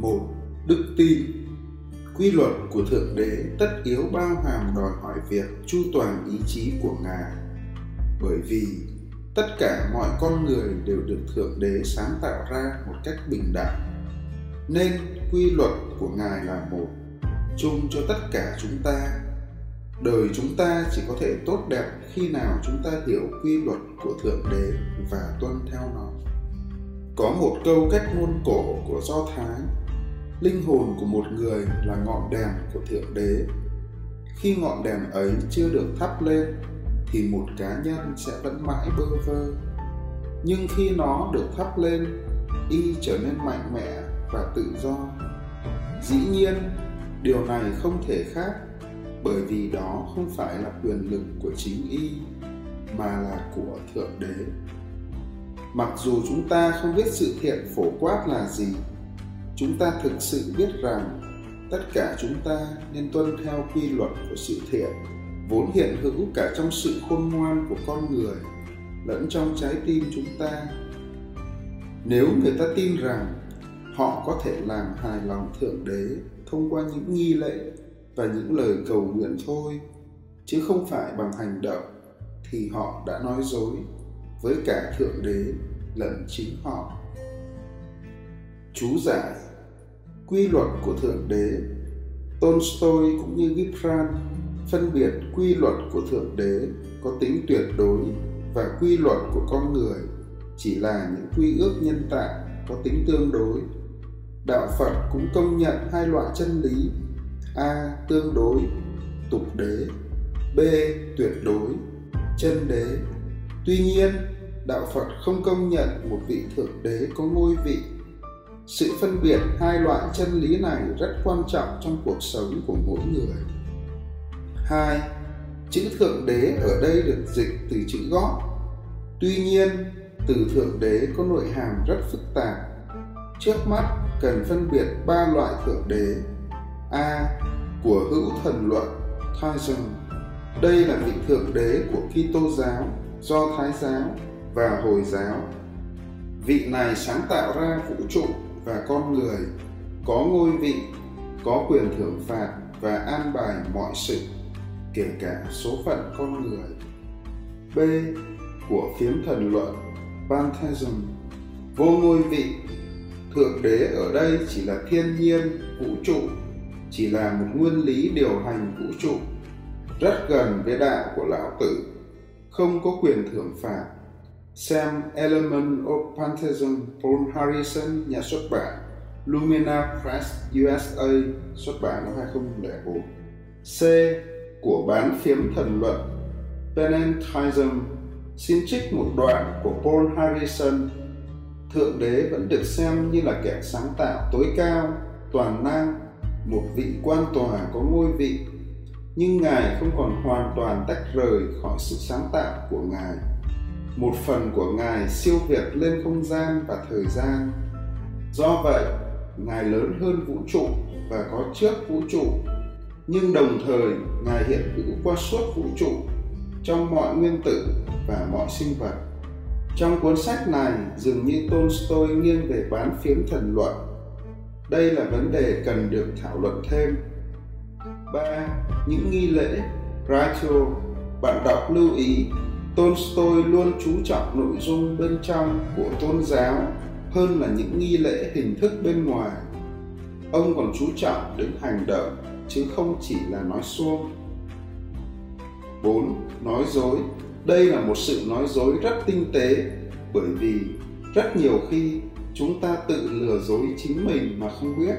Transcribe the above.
một, đức tin. Quy luật của thượng đế tất yếu bao hàm đòi hỏi việc chu toàn ý chí của ngài. Bởi vì tất cả mọi con người đều được thượng đế sáng tạo ra một cách bình đẳng. Nên quy luật của ngài là một, chung cho tất cả chúng ta. Đời chúng ta chỉ có thể tốt đẹp khi nào chúng ta hiểu quy luật của thượng đế và tuân theo nó. Có một câu cách ngôn cổ của do thái linh hồn của một người là ngọn đèn của thượng đế. Khi ngọn đèn ấy chưa được thắp lên, thì một cá nhân sẽ vẫn mãi bơ vơ. Nhưng khi nó được thắp lên, y trở nên mạnh mẽ và tự do. Dĩ nhiên, điều này không thể khác, bởi vì đó không phải là quyền lực của chính y, mà là của thượng đế. Mặc dù chúng ta không biết sự thiện phổ quát là gì chúng ta thực sự biết rằng tất cả chúng ta nên tuân theo quy luật của sự thiện, vốn hiện hữu cả trong sự khôn ngoan của con người lẫn trong trái tim chúng ta. Nếu người ta tin rằng họ có thể làm hài lòng thượng đế thông qua những nghi lễ và những lời cầu nguyện thôi, chứ không phải bằng hành động, thì họ đã nói dối với cả thượng đế lẫn chính họ. Chú giải quy luật của thượng đế. Tolstoy cũng như gibran phân biệt quy luật của thượng đế có tính tuyệt đối và quy luật của con người, chỉ là những quy ước nhân tạo có tính tương đối. Đạo phật cũng công nhận hai loại chân lý, a tương đối, tục đế, b tuyệt đối, chân đế. Tuy nhiên, đạo phật không công nhận một vị thượng đế có ngôi vị sự phân biệt hai loại chân lý này rất quan trọng trong cuộc sống của mỗi người. Hai, chữ thượng đế ở đây được dịch từ chữ gót. Tuy nhiên, từ thượng đế có nội hàm rất phức tạp. Trước mắt, cần phân biệt ba loại thượng đế. A, của hữu thần luận Theism đây là vị thượng đế của Kitô giáo, do Thái giáo và Hồi giáo. Vị này sáng tạo ra vũ trụ và con người có ngôi vị, có quyền thưởng phạt và an bài mọi sự, kể cả số phận con người. B. Của phiếm thần luận, pantheism. Vô ngôi vị, thượng đế ở đây chỉ là thiên nhiên, vũ trụ, chỉ là một nguyên lý điều hành vũ trụ. Rất gần với đạo của lão tử, không có quyền thưởng phạt xem Element of Pantheism Paul Harrison nhà xuất bản Lumina Press USA xuất bản năm 2004 C của bán phiếm thần luận penentism xin trích một đoạn của Paul Harrison. Thượng đế vẫn được xem như là kẻ sáng tạo tối cao, toàn năng, một vị quan tòa có ngôi vị, nhưng Ngài không còn hoàn toàn tách rời khỏi sự sáng tạo của Ngài. Một phần của Ngài siêu việt lên không gian và thời gian. Do vậy, Ngài lớn hơn vũ trụ và có trước vũ trụ, nhưng đồng thời Ngài hiện hữu qua suốt vũ trụ trong mọi nguyên tử và mọi sinh vật trong cuốn sách này, dường như Tolstoy nghiêng về bán phiếm thần luận. Đây là vấn đề cần được thảo luận thêm. 3. Những nghi lễ Ritual Bạn đọc lưu ý, Tolstoy luôn chú trọng nội dung bên trong của tôn giáo hơn là những nghi lễ hình thức bên ngoài. Ông còn chú trọng đến hành động, chứ không chỉ là nói suông. 4. Nói dối đây là một sự nói dối rất tinh tế bởi vì rất nhiều khi chúng ta tự lừa dối chính mình mà không biết